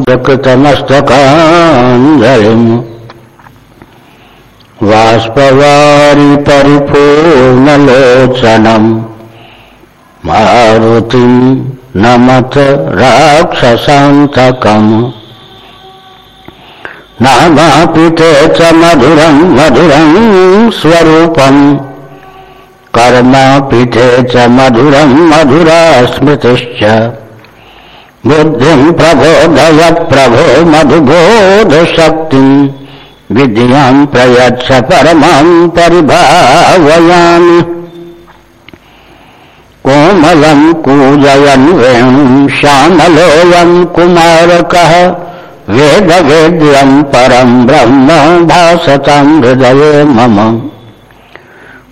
जकृतमस्तकाञ्जलिम् वाष्पवारि परिपूर्णलोचनम् मारुतिम् नमत राक्षसान्तकम्। नामापिते च मधुरम् मधुरम् स्वरूपम्। कर्मापिते च मधुरम्, मधुरा स्मृतिश्च। बुद्धिम् प्रबोधय प्रभो मधुबोधशक्तिम् विद्याम् प्रयच्छ परमाम् परिभावयामि। कोमलम् कूजयन् वेणुम् श्यामलोऽयम् कुमारकः वेदवेद्यम् परम् ब्रह्म भासताम् हृदये मम।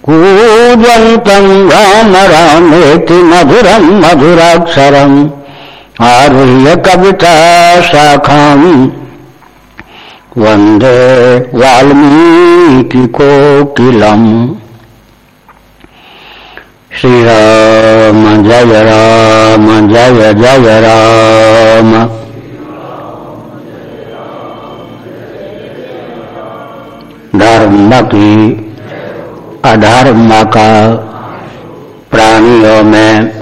कूजन्तम् राम रामेति मधुरम् मधुराक्षरम् आरुह्य कविता शाखाम् वंदे वाल्मीकिकोकिलम्। श्रीराम जय राम जय जय राम। धर्म की अधर्म का प्राणियों में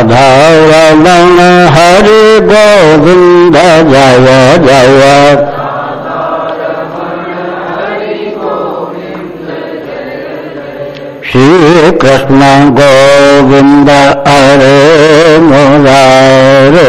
राधा रमण हरि गोविंद जय जय। श्री कृष्ण गोविंद अरे मुरारे।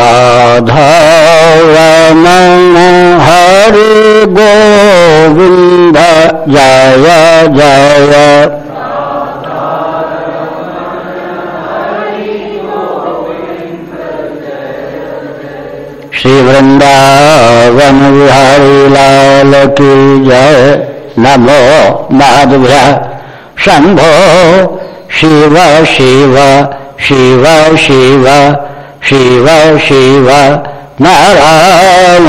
राधा रमण हरि गोविंद जय जय। श्री वृंदावन बिहारी लाल की जय। नमो माधव्य। शंभो शिव शिव शिव शिव। शिव शिव नारायण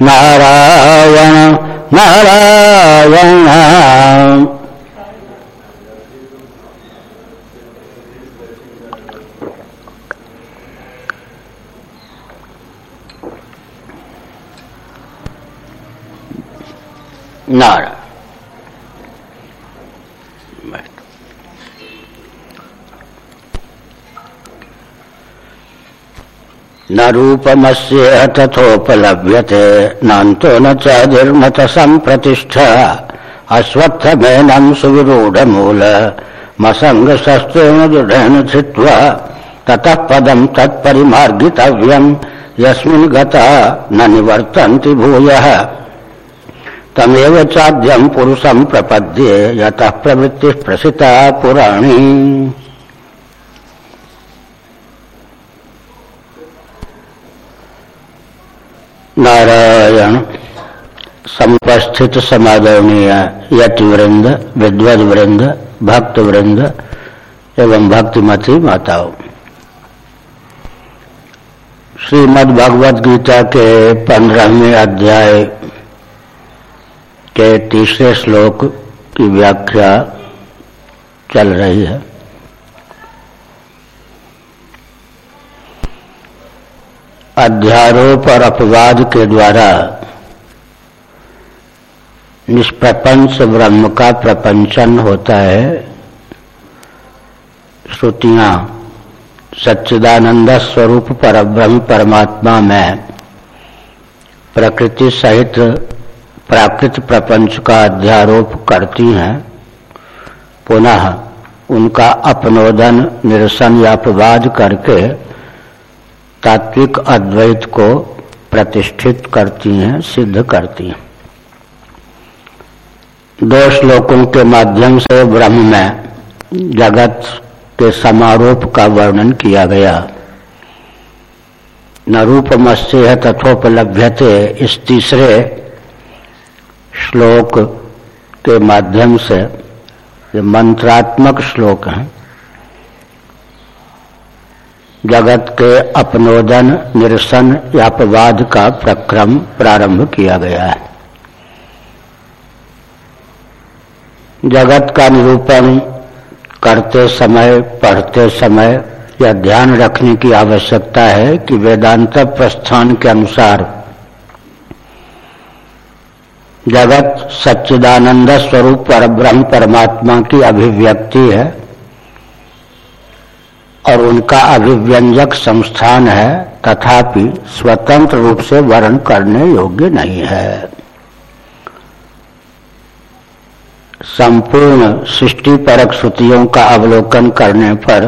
नारायण नारायण। नारायण। न रूपम रूपमस्य तथोपलभ्यते, नान्तो न चादिर्मत सम्प्रतिष्ठा अश्वत्थमेनं सुविरूढमूल मसङ्गशस्त्रेण दृढेन छित्त्वा ततः पदं तत्परिमार्गितव्यम् यस्मिन् गता न निवर्तन्ति भूयः। तमेव चाद्यं पुरुषं प्रपद्ये, यतः प्रवृत्तिः प्रसिता पुराणी। नारायण समुपस्थित समादरणीय यति वृंद विद्वद वृंद भक्त वृंद एवं भक्तिमती माताओं। श्रीमद् भगवद गीता के पंद्रहवें अध्याय के तीसरे श्लोक की व्याख्या चल रही है। अध्यारोप और अपवाद के द्वारा निष्प्रपंच ब्रह्म का प्रपंचन होता है, श्रुतियाँ सच्चिदानंद स्वरूप पर ब्रह्म परमात्मा में प्रकृति सहित प्राकृत प्रपंच का अध्यारोप करती हैं, पुनः उनका अपनोदन, निरसन या अपवाद करके तात्विक अद्वैत को प्रतिष्ठित करती हैं, सिद्ध करती हैं। दो श्लोकों के माध्यम से ब्रह्म में जगत के समारोप का वर्णन किया गया। न रूपमस्य तथोपलभ्यते इस तीसरे श्लोक के माध्यम से, ये मंत्रात्मक श्लोक हैं। जगत के अपनोदन, निरसन या अपवाद का प्रक्रम प्रारंभ किया गया है। जगत का निरूपण करते समय, पढ़ते समय यह ध्यान रखने की आवश्यकता है कि वेदांत प्रस्थान के अनुसार जगत सच्चिदानंद स्वरूप पर ब्रह्म परमात्मा की अभिव्यक्ति है। और उनका अभिव्यंजक संस्थान है, तथापि स्वतंत्र रूप से वर्ण करने योग्य नहीं है। संपूर्ण सृष्टि परक श्रुतियों का अवलोकन करने पर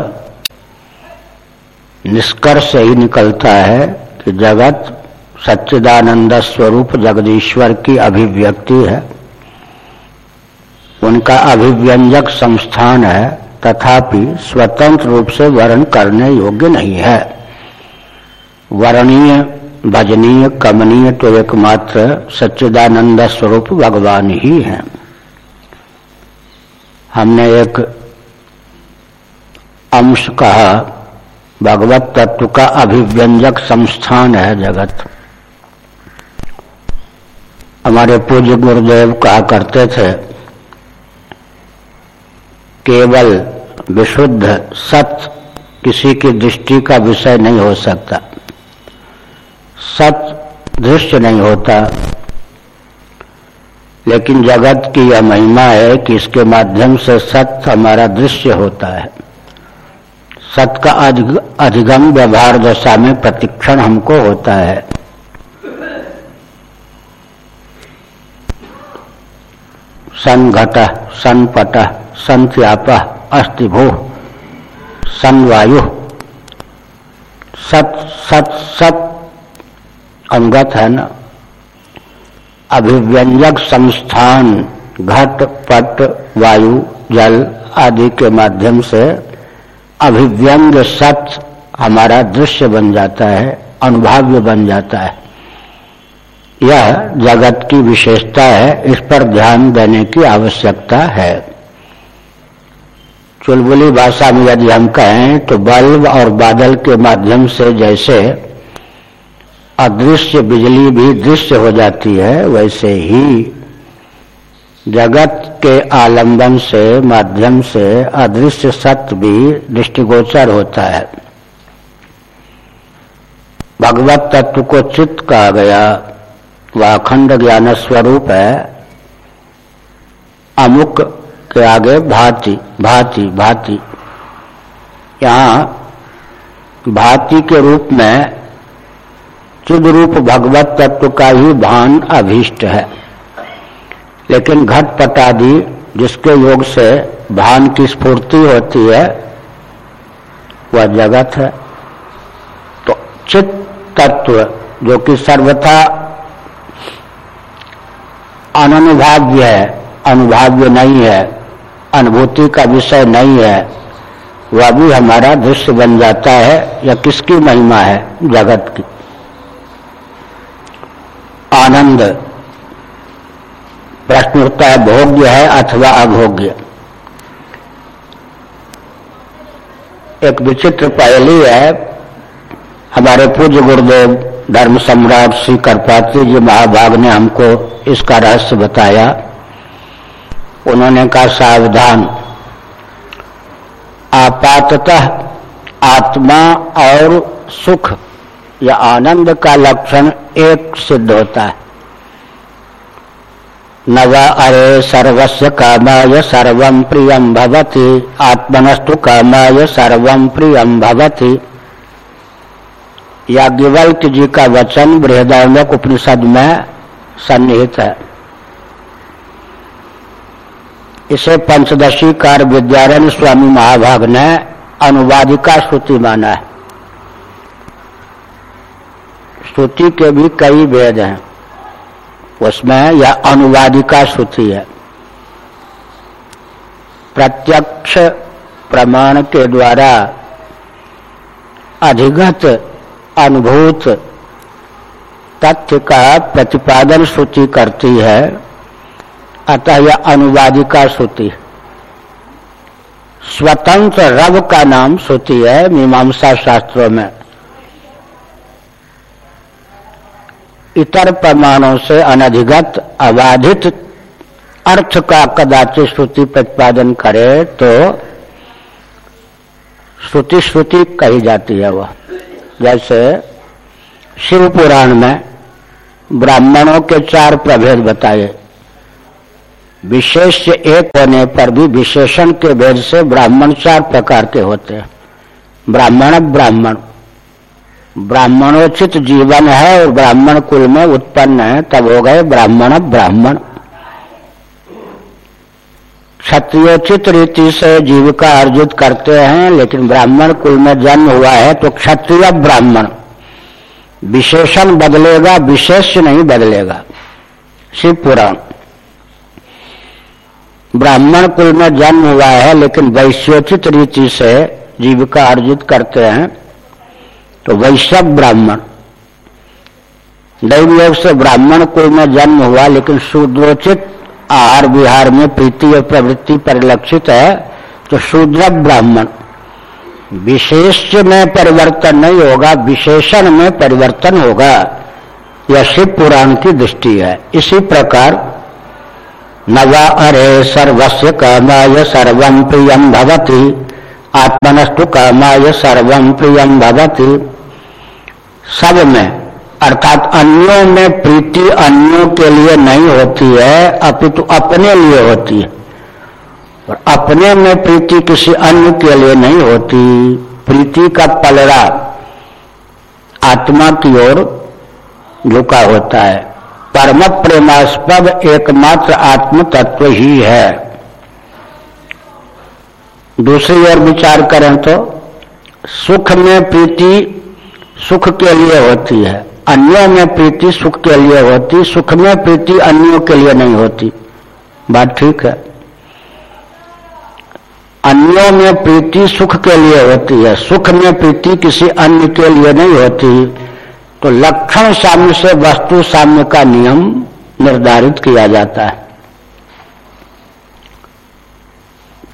निष्कर्ष ही निकलता है कि जगत सच्चिदानंद स्वरूप जगदीश्वर की अभिव्यक्ति है। उनका अभिव्यंजक संस्थान है तथापि स्वतंत्र रूप से वर्ण करने योग्य नहीं है। वर्णीय, भजनीय, कमनीय तो एकमात्र सच्चिदानंद स्वरूप भगवान ही है। हमने एक अंश कहा, भगवत तत्व का अभिव्यंजक संस्थान है जगत। हमारे पूज्य गुरुदेव कहा करते थे केवल विशुद्ध सत्य किसी की दृष्टि का विषय नहीं हो सकता। सत्य दृश्य नहीं होता। लेकिन जगत की यह महिमा है कि इसके माध्यम से सत्य हमारा दृश्य होता है। सत्य का अधिगम व्यवहार दशा में प्रतिक्षण हमको होता है। सन घट सन पट सन व्याप अस्थिभू सन वायु सत सत सत अंगत है ना अभिव्यंजक संस्थान, घट, पट, वायु, जल आदि के माध्यम से अभिव्यंग सत हमारा दृश्य बन जाता है, अनुभाव्य बन जाता है। यह जगत की विशेषता है, इस पर ध्यान देने की आवश्यकता है। चुलबुली भाषा में यदि हम कहें तो बल्ब और बादल के माध्यम से जैसे अदृश्य बिजली भी दृश्य हो जाती है, वैसे ही जगत के आलंबन से माध्यम से अदृश्य सत्य भी दृष्टिगोचर होता है। भगवत तत्व को चित्त कहा गया। वह अखंड ज्ञान स्वरूप है। अमुक के आगे भांति भांति भांति। यहाँ भांति के रूप में शुद्ध रूप भगवत तत्व का ही भान अभीष्ट है। लेकिन घट पटादि जिसके योग से भान की स्फूर्ति होती है, वह जगत है। तो चित्त तत्व जो कि सर्वथा अनुभाव्य है, अनुभाग्य नहीं है, अनुभूति का विषय नहीं है, वह भी हमारा दृश्य बन जाता है, या किसकी महिमा है, जगत की। आनंद प्रश्न उठता है, भोग्य है, अथवा अभोग्य। एक विचित्र पहली है, हमारे पूज्य गुरुदेव धर्म सम्राट श्री करपात्री जी महाभाग ने हमको इसका रहस्य बताया। उन्होंने कहा, सावधान। आपातः आत्मा और सुख या आनंद का लक्षण एक सिद्ध होता है। नवा अरे सर्वस्य कामाय सर्वं प्रियं भवति, आत्मनस्तु कामाय सर्वं प्रियं भवति। याज्ञवल्क जी का वचन बृहदारण्यक उपनिषद में सन्निहित है। इसे पंचदशी कार विद्यारण स्वामी महाभाग ने अनुवादिका श्रुति माना है। श्रुति के भी कई भेद हैं। उसमें यह अनुवादिका श्रुति है। प्रत्यक्ष प्रमाण के द्वारा अधिगत अनुभूत तथ्य का प्रतिपादन श्रुति करती है, अतः यह अनुवादिका श्रुति स्वतंत्र रव का नाम श्रुति है मीमांसा शास्त्रों में। इतर प्रमाणों से अनधिगत, अबाधित अर्थ का कदाचित श्रुति प्रतिपादन करे तो श्रुति श्रुति कही जाती है वह। जैसे शिव पुराण में ब्राह्मणों के चार प्रभेद बताए। विशेष एक होने पर भी विशेषण के भेद से ब्राह्मण चार प्रकार के होते हैं। ब्राह्मण ब्राह्मण। ब्राह्मणोचित जीवन है और ब्राह्मण कुल में उत्पन्न है, तब हो गए ब्राह्मण ब्राह्मण। क्षत्रियोचित रीति से जीविका अर्जित करते हैं, लेकिन ब्राह्मण कुल में जन्म हुआ है तो क्षत्रिय ब्राह्मण। विशेषण बदलेगा, विशेष नहीं बदलेगा। शिव पुराण। ब्राह्मण कुल में जन्म हुआ है, लेकिन वैश्योचित रीति से जीविका अर्जित करते हैं तो वैश्व ब्राह्मण। दैव योग से ब्राह्मण कुल में जन्म हुआ, लेकिन शूद्रोचित आहार विहार में प्रीति और प्रवृत्ति परिलक्षित है तो शूद्र ब्राह्मण। विशेष में परिवर्तन नहीं होगा, विशेषण में परिवर्तन होगा। यह शिव पुराण की दृष्टि है। इसी प्रकार, नवा अरे सर्वस्व कामाय सर्वम प्रियम भवती, आत्मनस्तु कामाय सर्वम प्रियम भवती। सब में अर्थात अन्यों में प्रीति अन्यों के लिए नहीं होती है, अपितु अपने लिए होती है। और अपने में प्रीति किसी अन्य के लिए नहीं होती। प्रीति का पलड़ा आत्मा की ओर झुका होता है। परम प्रेमास्पद एकमात्र आत्म तत्व ही है। दूसरी ओर विचार करें तो सुख में प्रीति सुख के लिए होती है। अन्यों में प्रीति सुख के लिए होती, सुख में प्रीति अन्यों के लिए नहीं होती। बात ठीक है। अन्यों में प्रीति सुख के लिए होती है, सुख में प्रीति किसी अन्य के लिए नहीं होती। तो लक्षण साम्य से वस्तु साम्य का नियम निर्धारित किया जाता है।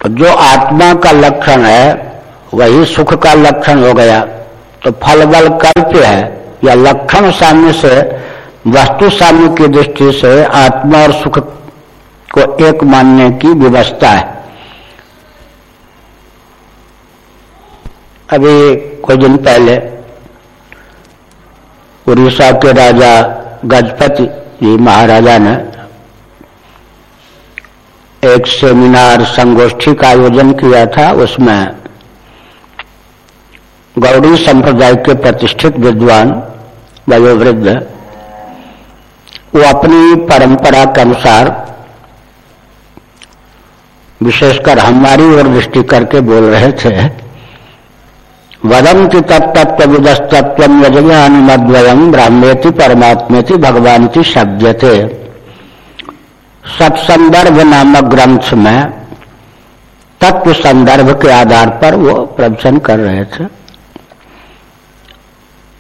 तो जो आत्मा का लक्षण है, वही सुख का लक्षण हो गया। तो फल बल कल्प्य है। या लक्षण साम्य से, वस्तु साम्य की दृष्टि से आत्मा और सुख को एक मानने की व्यवस्था है। अभी कुछ दिन पहले उड़ीसा के राजा गजपति जी महाराजा ने एक सेमिनार संगोष्ठी का आयोजन किया था, उसमें गौड़ी संप्रदाय के प्रतिष्ठित विद्वान वयोवृद्ध, वो अपनी परंपरा के अनुसार विशेषकर हमारी ओर दृष्टि करके बोल रहे थे वदंति तत्तत्व विदस्तत्व यजज्ञानुमद्वयम ब्राह्मेति परमात्मेति भगवान की शब्द थे सत्संदर्भ नामक ग्रंथ में तत्व संदर्भ के आधार पर वो प्रवचन कर रहे थे।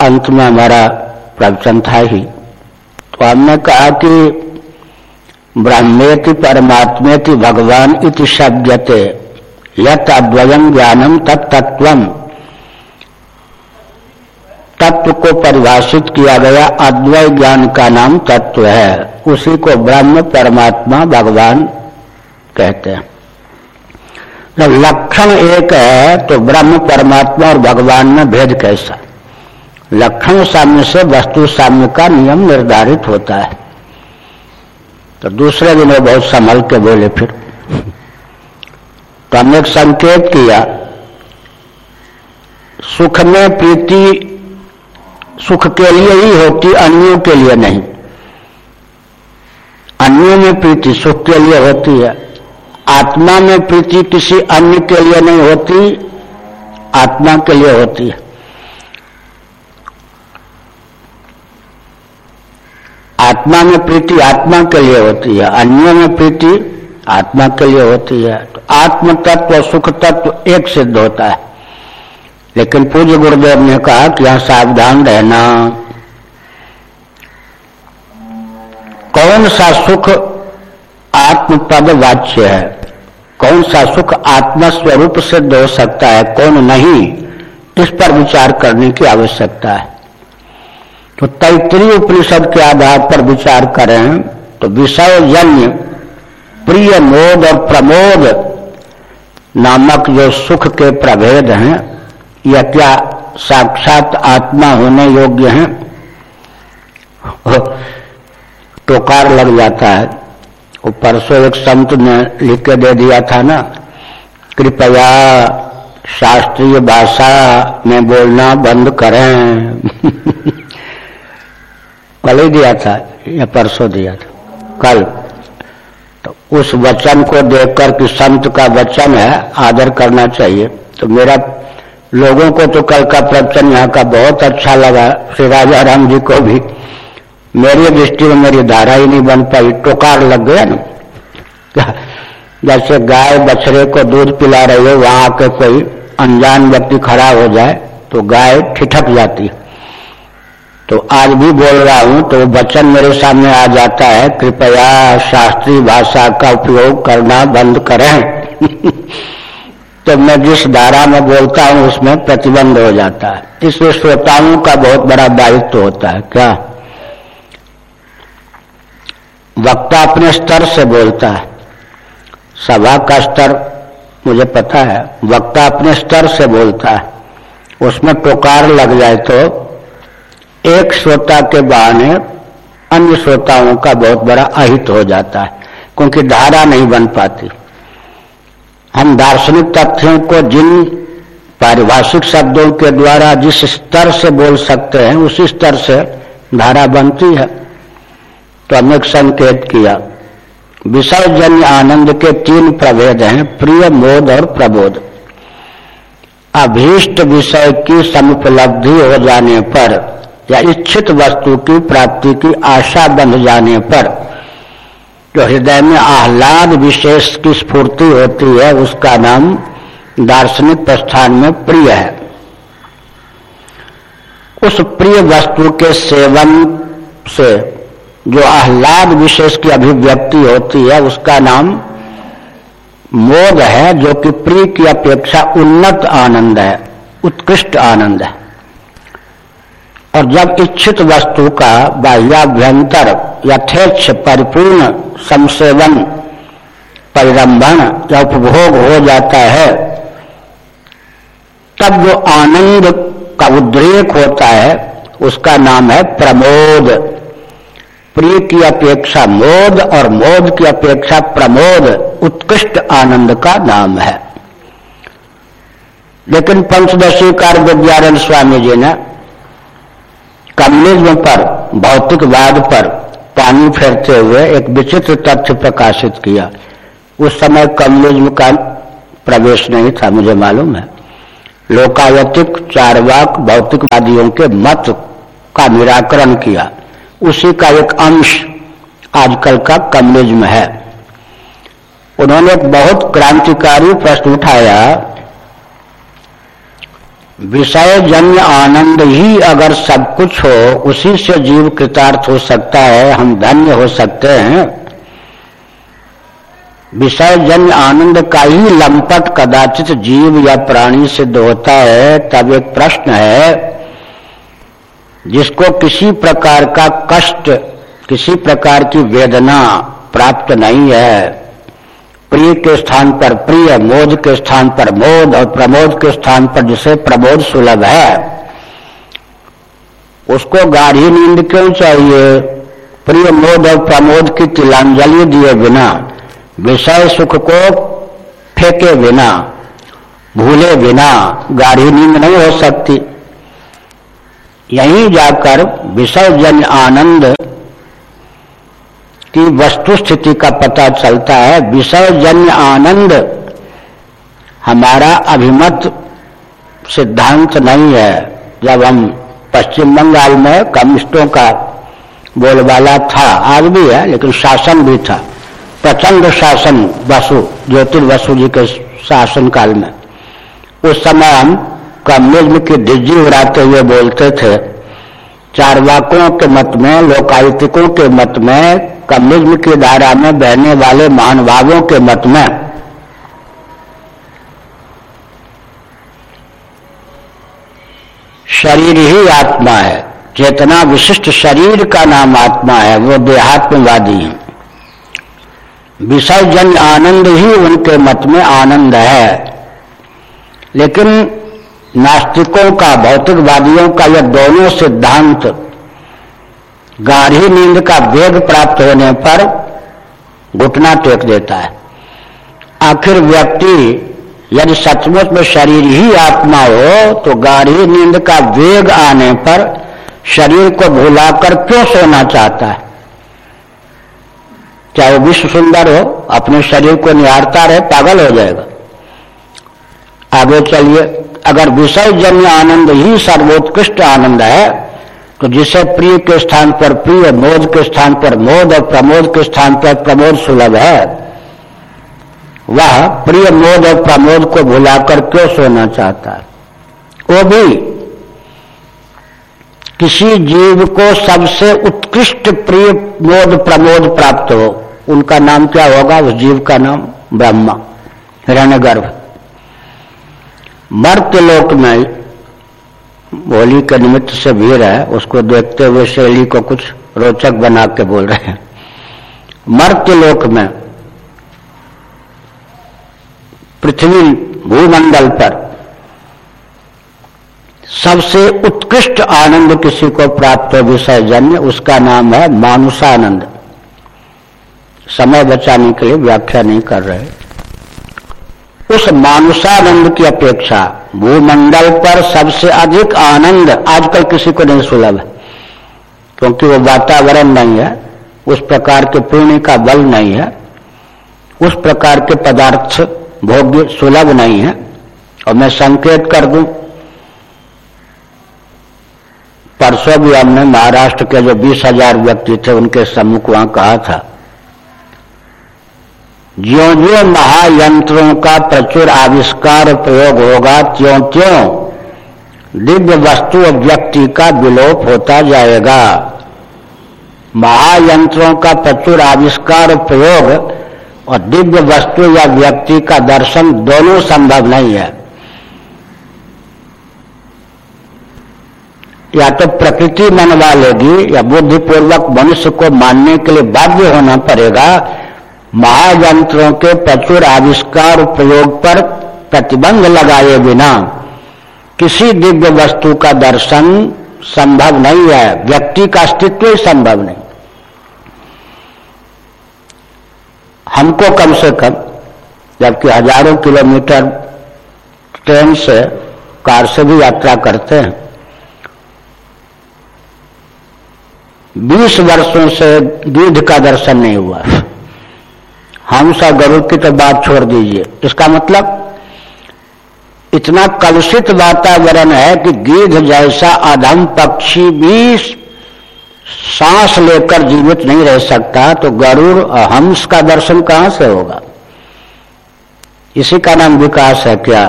अंत में हमारा प्रवचन था ही तो हमने कहा कि ब्रह्मेति परमात्मेति भगवान इति शब्दते यत अद्वयम ज्ञानम तत्तत्व तत्व को परिभाषित किया गया अद्वय ज्ञान का नाम तत्व है। उसी को ब्रह्म परमात्मा भगवान कहते हैं। जब लक्षण एक है तो ब्रह्म परमात्मा और भगवान में भेद कैसा? लक्षण साम्य से वस्तु साम्य का नियम निर्धारित होता है। तो दूसरे दिन वो बहुत संभल के बोले फिर। तो हमने एक संकेत किया, सुख में प्रीति सुख के लिए ही होती, अन्यों के लिए नहीं। अन्यों में प्रीति सुख के लिए होती है, आत्मा में प्रीति किसी अन्य के लिए नहीं होती, आत्मा के लिए होती है। आत्मा में प्रीति आत्मा के लिए होती है, अन्यों में प्रीति आत्मा के लिए होती है। तो आत्म तत्व सुख तत्व एक सिद्ध होता है। लेकिन पूज्य गुरुदेव ने कहा कि यहाँ सावधान रहना। कौन सा सुख आत्म पद वाच्य है? कौन सा सुख आत्मा स्वरूप सिद्ध हो सकता है? कौन नहीं? इस पर विचार करने की आवश्यकता है। तो तैतरी उपनिषद के आधार पर विचार करें तो विषय जन्य प्रिय मोद और प्रमोद नामक जो सुख के प्रभेद हैं, यह क्या साक्षात आत्मा होने योग्य हैं? टोकार लग जाता है। वो परसों एक संत ने लिख के दे दिया था ना, कृपया शास्त्रीय भाषा में बोलना बंद करें। कल ही दिया था, या परसों दिया था। कल। तो उस वचन को देखकर कि संत का वचन है, आदर करना चाहिए। तो मेरा लोगों को तो कल का प्रवचन यहाँ का बहुत अच्छा लगा। श्री राजा राम जी को भी। मेरी दृष्टि में मेरी धारा ही नहीं बन पाई, टोकार लग गया ना। जैसे गाय बछड़े को दूध पिला रही हो, वहाँ आके कोई अनजान व्यक्ति खड़ा हो जाए तो गाय ठिठक जाती है। तो आज भी बोल रहा हूँ तो वचन मेरे सामने आ जाता है, कृपया शास्त्रीय भाषा का उपयोग करना बंद करें। तो मैं जिस धारा में बोलता हूँ, उसमें प्रतिबंध हो जाता है। इसलिए श्रोताओं का बहुत बड़ा दायित्व होता है, क्या? वक्ता अपने स्तर से बोलता है। सभा का स्तर, मुझे पता है, वक्ता अपने स्तर से बोलता है। उसमें टोकार लग जाए तो एक श्रोता के बहाने अन्य श्रोताओं का बहुत बड़ा अहित हो जाता है, क्योंकि धारा नहीं बन पाती। हम दार्शनिक तथ्यों को जिन पारिभाषिक शब्दों के द्वारा जिस स्तर से बोल सकते हैं, उसी स्तर से धारा बनती है। तो हमने संकेत किया विषय जन्य आनंद के तीन प्रभेद हैं, प्रिय, मोद और प्रबोध। अभीष्ट विषय की समुपलब्धि हो जाने पर या इच्छित वस्तु की प्राप्ति की आशा बंध जाने पर जो हृदय में आह्लाद विशेष की स्फूर्ति होती है, उसका नाम दार्शनिक प्रस्थान में प्रिय है। उस प्रिय वस्तु के सेवन से जो आह्लाद विशेष की अभिव्यक्ति होती है, उसका नाम मोद है, जो कि प्रिय की अपेक्षा उन्नत आनंद है, उत्कृष्ट आनंद है। और जब इच्छित वस्तु का बाह्याभ्यंतर यथेच्छ परिपूर्ण संसेवन परिरंभन या उपभोग हो जाता है, तब जो आनंद का उद्रेक होता है, उसका नाम है प्रमोद। प्रिय की अपेक्षा मोद और मोद की अपेक्षा प्रमोद उत्कृष्ट आनंद का नाम है। लेकिन पंचदशी कार विद्यारण स्वामी जी ने कम्युनिज्म पर भौतिकवाद पर पानी फेरते हुए एक विचित्र तथ्य प्रकाशित किया। उस समय कम्युनिज्म का प्रवेश नहीं था, मुझे मालूम है। लोकायतिक चारवाक, भौतिकवादियों के मत का निराकरण किया। उसी का एक अंश आजकल का कम्युनिज्म है। उन्होंने एक बहुत क्रांतिकारी प्रश्न उठाया विषय जन्य आनंद ही अगर सब कुछ हो, उसी से जीव कृतार्थ हो सकता है, हम धन्य हो सकते हैं। विषय जन्य आनंद का ही लंपट कदाचित जीव या प्राणी सिद्ध होता है, तब एक प्रश्न है, जिसको किसी प्रकार का कष्ट, किसी प्रकार की वेदना प्राप्त नहीं है। प्रिय के स्थान पर प्रिय, मोद के स्थान पर मोद और प्रमोद के स्थान पर जिसे प्रमोद सुलभ है, उसको गाढ़ी नींद क्यों चाहिए? प्रिय, मोद और प्रमोद की तिलांजलि दिए बिना, विषय सुख को फेंके बिना, भूले बिना गाढ़ी नींद नहीं हो सकती। यहीं जाकर विषय जन आनंद की वस्तु स्थिति का पता चलता है। विसर्जन आनंद। हमारा अभिमत सिद्धांत नहीं है। जब हम पश्चिम बंगाल में कम्युनिस्टों का बोलबाला था, आज भी है, लेकिन शासन भी था। प्रचंड शासन, वसु, ज्योतिर्वसु जी के शासन काल में। उस समय हम कम्युनिज्म की डिज्जी उड़ाते हुए बोलते थे चारवाकों के मत में, लोकायुतिकों के मत में, कम्युनिज्म की धारा में बहने वाले महानुभावों के मत में। शरीर ही आत्मा है। चेतना विशिष्ट शरीर का नाम आत्मा है, वो देहात्मवादी है। विसर्जन आनंद ही उनके मत में आनंद है। लेकिन नास्तिकों का, भौतिकवादियों का यह दोनों सिद्धांत गाढ़ी नींद का वेग प्राप्त होने पर घुटना टेक देता है। आखिर व्यक्ति यदि सचमुच में शरीर ही आत्मा हो तो गाढ़ी नींद का वेग आने पर शरीर को भुलाकर क्यों सोना चाहता है? चाहे वो विश्व सुंदर हो? अपने शरीर को निहारता रहे, पागल हो जाएगा। आगे चलिए। अगर विषय जन्य आनंद ही सर्वोत्कृष्ट आनंद है तो जिसे प्रिय के स्थान पर, प्रिय मोद के स्थान पर, मोद और प्रमोद के स्थान पर प्रमोद सुलभ है, वह प्रिय मोद और प्रमोद को भुलाकर क्यों सोना चाहता है? वो भी किसी जीव को सबसे उत्कृष्ट प्रिय मोद, प्रमोद प्राप्त हो, उनका नाम क्या होगा? उस जीव का नाम ब्रह्मा हिरण्यगर्भ मर्त लोक में होली के निमित्त से भीड़ है, उसको देखते हुए शैली को कुछ रोचक बना के बोल रहे हैं। मर्त लोक में पृथ्वी भूमंडल पर सबसे उत्कृष्ट आनंद किसी को प्राप्त हो विषय जन्य उसका नाम है मानुषानंद। समय बचाने के लिए व्याख्या नहीं कर रहे। उस मानुषानंद की अपेक्षा भूमंडल पर सबसे अधिक आनंद आजकल किसी को नहीं सुलभ है। क्योंकि वो वातावरण नहीं है, उस प्रकार के पुण्य का बल नहीं है, उस प्रकार के पदार्थ भोग्य सुलभ नहीं है। और मैं संकेत कर दूँ, परसों भी हमने महाराष्ट्र के जो बीस हज़ार व्यक्ति थे, उनके सम्मुख वहाँ कहा था ज्यो ज्यो महायंत्रों का प्रचुर आविष्कार प्रयोग होगा त्यों त्यों दिव्य वस्तु व्यक्ति का विलोप होता जाएगा। महायंत्रों का प्रचुर आविष्कार प्रयोग और दिव्य वस्तु या व्यक्ति का दर्शन दोनों संभव नहीं है। या तो प्रकृति मनवा लेगी या बुद्धिपूर्वक मनुष्य को मानने के लिए बाध्य होना पड़ेगा महायंत्रों के प्रचुर आविष्कार प्रयोग पर प्रतिबंध लगाए बिना किसी दिव्य वस्तु का दर्शन संभव नहीं है, व्यक्ति का अस्तित्व ही संभव नहीं। हमको कम से कम, जबकि हज़ारों किलोमीटर ट्रेन से कार से भी यात्रा करते हैं, बीस वर्षों से दूध का दर्शन नहीं हुआ और गरुड़ की तो बात छोड़ दीजिए। इसका मतलब इतना कलुषित वातावरण है कि गिद्ध जैसा अधम पक्षी भी सांस लेकर जीवित नहीं रह सकता तो गरुड़ और हंस का दर्शन कहाँ से होगा? इसी का नाम विकास है क्या?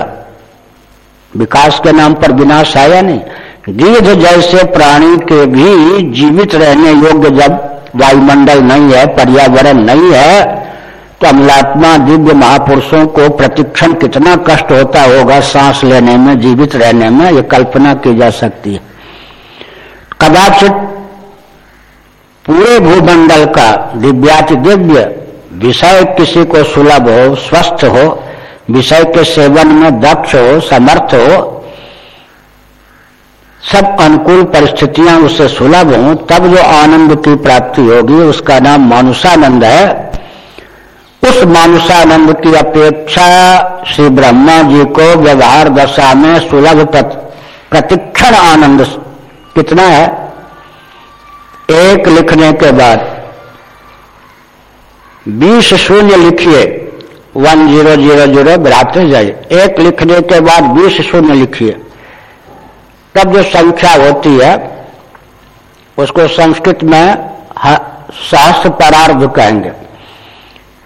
विकास के नाम पर विनाश आया नहीं? गिद्ध जैसे प्राणी के भी जीवित रहने योग्य जब वायुमंडल नहीं है, पर्यावरण नहीं है तो अमलात्मा दिव्य महापुरुषों को प्रतिक्षण कितना कष्ट होता होगा सांस लेने में, जीवित रहने में, ये कल्पना की जा सकती है। कदाचित पूरे भूमंडल का दिव्याति दिव्य विषय किसी को सुलभ हो, स्वस्थ हो, विषय के सेवन में दक्ष हो, समर्थ हो, सब अनुकूल परिस्थितियाँ उसे सुलभ हों, तब जो आनंद की प्राप्ति होगी, उसका नाम मानुषानंद है। उस मानुषानंद की अपेक्षा श्री ब्रह्मा जी को व्यवहार दशा में सुलभ प्रतिक्षण आनंद कितना है? एक लिखने के बाद। बीस शून्य लिखिए। वन ज़ीरो ज़ीरो ज़ीरो बढ़ाते जाइए। एक लिखने के बाद बीस शून्य लिखिए। तब जो संख्या होती है, उसको संस्कृत में सहस्त्र परार्ध कहेंगे।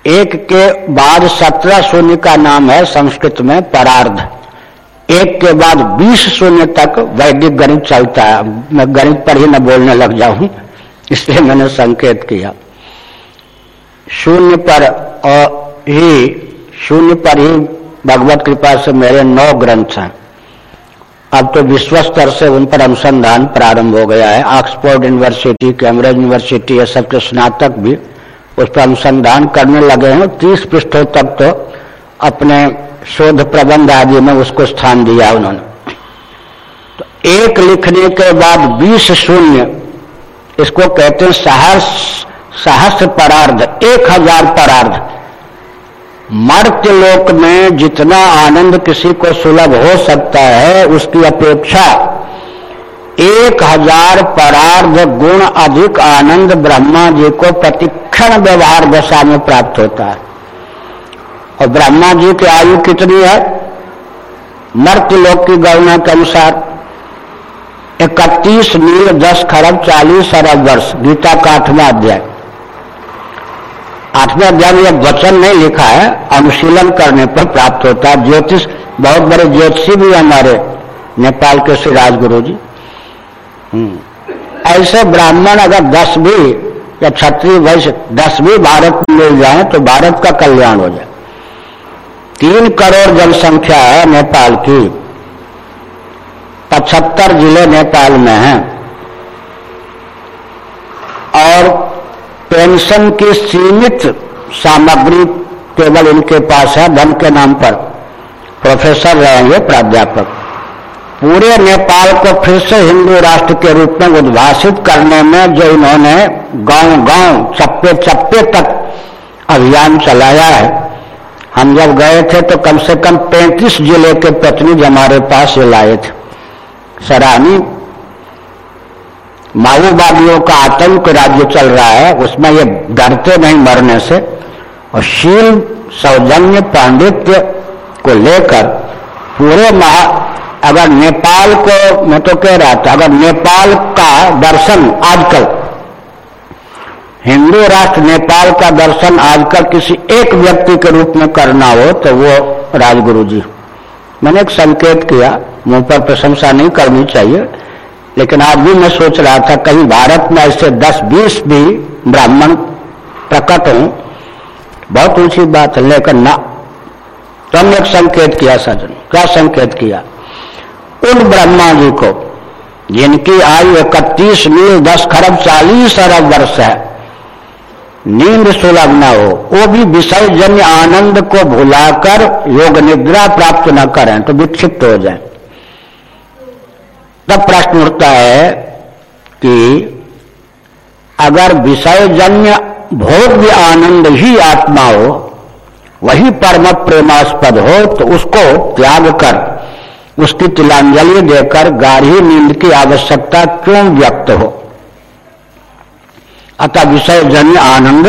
एक के बाद सत्रह शून्य का नाम है संस्कृत में परार्ध। एक के बाद बीस शून्य तक वैदिक गणित चलता है। मैं गणित पर ही न बोलने लग जाऊँ, इसलिए मैंने संकेत किया। शून्य पर और ही, शून्य पर ही भगवत कृपा से मेरे नौ ग्रंथ हैं। अब तो विश्व स्तर से उन पर अनुसंधान प्रारंभ हो गया है। ऑक्सफोर्ड यूनिवर्सिटी, कैम्ब्रिज यूनिवर्सिटी, ये सबके स्नातक भी। उस पर अनुसंधान करने लगे हैं। तीस पृष्ठों तक तो अपने शोध प्रबंध आदि में उसको स्थान दिया उन्होंने। तो एक लिखने के बाद बीस शून्य, इसको कहते हैं सहस सहस्त्र परार्ध, एक हज़ार परार्ध। मर्त्य लोक में जितना आनंद किसी को सुलभ हो सकता है, उसकी अपेक्षा एक हज़ार परार्ध गुण अधिक आनंद ब्रह्मा जी को प्रतिक्षण व्यवहार दशा में प्राप्त होता है। और ब्रह्मा जी की आयु कितनी है? मर्त लोक की गणना के अनुसार इकतीस मील दस खरब, चालीस अरब वर्ष, गीता का आठवा अध्याय। आठवें अध्याय में वचन नहीं लिखा है, अनुशीलन करने पर प्राप्त होता है। ज्योतिष, बहुत बड़े ज्योतिषी भी हमारे, नेपाल के श्री राजगुरु जी। ऐसे ब्राह्मण अगर दस भी, या क्षत्रिय वैश्य दस भी भारत में मिल जाए तो भारत का कल्याण हो जाए। तीन करोड़ जनसंख्या है नेपाल की। पचहत्तर ज़िले नेपाल में हैं। और पेंशन की सीमित सामग्री केवल इनके पास है, धन के नाम पर। प्रोफेसर रहेंगे प्राध्यापक। पूरे नेपाल को फिर से हिंदू राष्ट्र के रूप में उद्भाषित करने में जो इन्होंने गाँव गाँव चप्पे चप्पे तक अभियान चलाया है। हम जब गए थे तो कम से कम 35 ज़िले के प्रतिनिधि हमारे पास लाए थे। सराहनीय। माओवादियों का आतंक राज्य चल रहा है, उसमें ये डरते नहीं मरने से। और शील सौजन्य पांडित्य को लेकर पूरे महा अगर नेपाल को, मैं तो कह रहा था, अगर नेपाल का दर्शन आजकल, हिंदू राष्ट्र नेपाल का दर्शन आजकल किसी एक व्यक्ति के रूप में करना हो तो वो राजगुरु जी मैंने एक संकेत किया, मुँह पर प्रशंसा नहीं करनी चाहिए, लेकिन आज भी मैं सोच रहा था, कहीं भारत में ऐसे 10-20 भी ब्राह्मण प्रकट हों, बहुत ऊँची बात है, लेकिन ना। तो हमने एक संकेत किया, सजन, क्या संकेत किया? उन ब्रह्मा जी को, जिनकी आयु इकतीस मील दस खरब चालीस अरब वर्ष है। नींद सुलभ न हो, वो भी विषय जन्य आनंद को भुलाकर योग निद्रा प्राप्त न करें तो विक्षिप्त हो जाए। तब प्रश्न उठता है कि अगर विषय जन्य भोग्य आनंद ही आत्मा हो, वही परम प्रेमास्पद हो तो उसको त्याग कर उसकी तिलांजलि देकर गाढ़ी नींद की आवश्यकता क्यों व्यक्त हो? अतः विषय जन्य आनंद,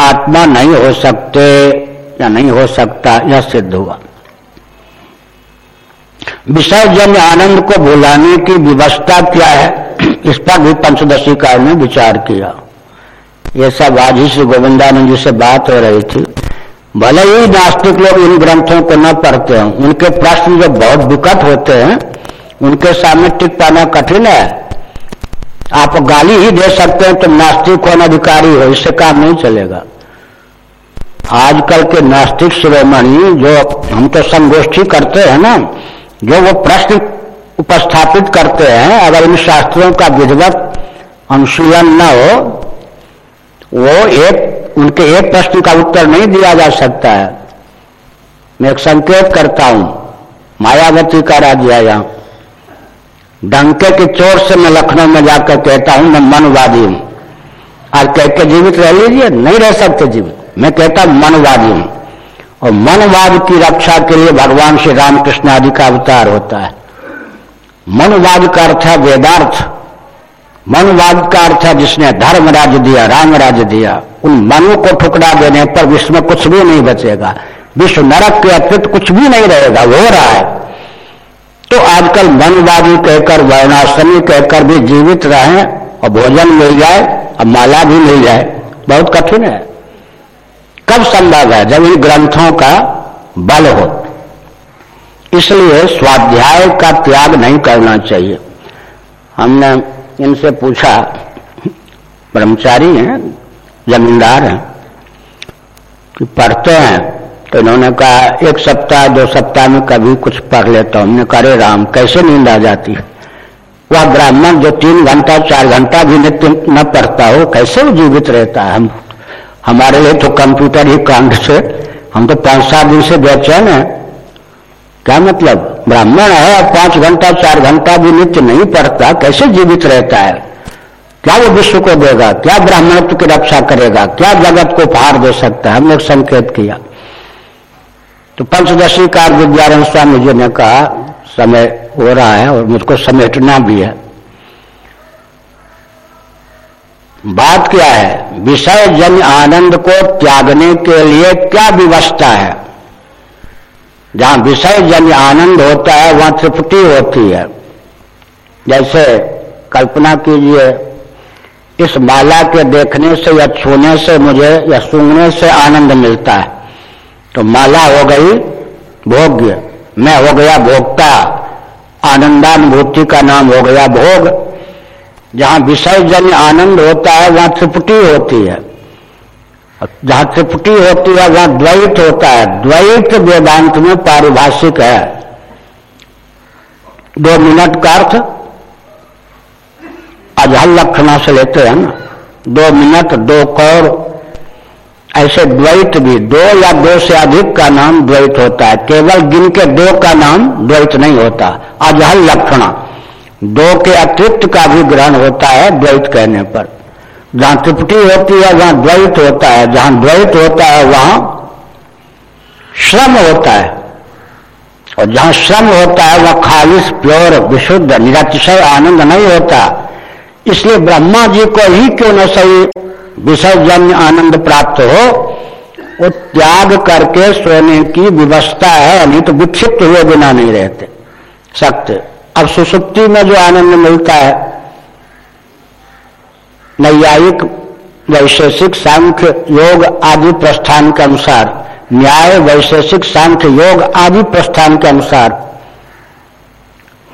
आत्मा नहीं हो सकते या नहीं हो सकता, यह सिद्ध हुआ। विषय जन्य आनंद को भुलाने की व्यवस्था क्या है? इस पर भी पंचदशी काल में विचार किया। ये सब आज ही श्री गोविंदानंद जी से बात हो रही थी। भले ही नास्तिक लोग इन ग्रंथों को न पढ़ते हैं, उनके प्रश्न जो बहुत विकट होते हैं, उनके सामने टिक पाना कठिन है। आप गाली ही दे सकते हैं तो नास्तिक होना अधिकारी हो, इससे काम नहीं चलेगा। आजकल के नास्तिक शिरोमणि जो हम तो संगोष्ठी करते हैं ना, जो वो प्रश्न उपस्थापित करते हैं, अगर इन शास्त्रों का विधिवत अनुशीलन न हो, वो एक उनके एक प्रश्न का उत्तर नहीं दिया जा सकता है। मैं एक संकेत करता हूँ, मायावती का राज्य है यहाँ। डंके के चोर से मैं लखनऊ में जाकर कहता हूँ, मैं मनवादी हूँ। आज कह के जीवित रह लीजिए, नहीं रह सकते जीवित। मैं कहता मनवादी हूँ। और मनवाद की रक्षा के लिए भगवान श्री रामकृष्ण आदि का अवतार होता है। मनवाद का अर्थ है वेदार्थ। मनवाद का अर्थ है जिसने धर्म राज्य दिया, राम राज्य दिया। उन मनों को ठुकरा देने पर विश्व में कुछ भी नहीं बचेगा। विश्व नरक के अतिरिक्त कुछ भी नहीं रहेगा हो रहा है। तो आजकल मनवादी कहकर, वर्णाश्रमी कहकर भी जीवित रहे और भोजन मिल जाए और माला भी मिल जाए। बहुत कठिन है। कब संभव है? जब इन ग्रंथों का बल हो। इसलिए स्वाध्याय का त्याग नहीं करना चाहिए। हमने इनसे पूछा, ब्रह्मचारी हैं, जमींदार हैं? कि पढ़ते हैं। तो इन्होंने कहा, एक सप्ताह, दो सप्ताह में कभी कुछ पढ़ लेता हूँ। हमने करे राम, कैसे नींद आ जाती? है वह ब्राह्मण जो तीन घंटा, चार घंटा भी न पढ़ता हो, कैसे जीवित रहता है? हम, हमारे लिए तो कंप्यूटर ही कांड से हम तो पाँच सात दिन से बेचैन है। क्या मतलब? ब्राह्मण है और पाँच घंटा, चार घंटा भी नित्य नहीं पढ़ता, कैसे जीवित रहता है? क्या वो विश्व को देगा? क्या ब्राह्मणत्व की रक्षा करेगा? क्या जगत को फाड़ दे सकता है? हमने संकेत किया। तो पंचदशी कार विद्यारण स्वामी जी ने कहा, समय हो रहा है और मुझको समेटना भी है। बात क्या है? विषय जन आनंद को त्यागने के लिए क्या व्यवस्था है? जहाँ विषय जन आनंद होता है, वहाँ त्रिपुटी होती है। जैसे कल्पना कीजिए, इस माला के देखने से या छूने से मुझे या सूंघने से आनंद मिलता है। तो माला हो गई भोग्य, मैं हो गया भोक्ता, आनंदानुभूति का नाम हो गया भोग। जहाँ विषय जन्य आनंद होता है, वहाँ त्रिपुटी होती है। जहाँ त्रिपुटी होती है वहाँ द्वैत होता है। द्वैत वेदांत में पारिभाषिक है। दो मिनट का अर्थ? अजहल लक्षणा से लेते हैं ना। दो मिनट, दो कौर। ऐसे द्वैत भी, दो या दो से अधिक का नाम द्वैत होता है। केवल गिन के दो का नाम द्वैत नहीं होता। अजहल लक्षणा। दो के अतिरिक्त का भी ग्रहण होता है द्वैत कहने पर। जहाँ त्रिपुटी होती है वहाँ द्वैत होता है, जहाँ द्वैत होता है, वहाँ श्रम होता है। और जहाँ श्रम होता है, वह खालिश, प्योर, विशुद्ध, निरतिशय, आनंद नहीं होता। इसलिए ब्रह्मा जी को ही क्यों न सही विसर्जन्य आनंद प्राप्त हो, वो त्याग करके सोने की व्यवस्था है, नहीं तो विक्षिप्त हुए बिना नहीं रहते। सत्य। अब सुसुप्ति में जो आनंद मिलता है नैयायिक वैशेषिक सांख्य योग आदि प्रस्थान के अनुसार, न्याय वैशेषिक सांख्य योग आदि प्रस्थान के अनुसार।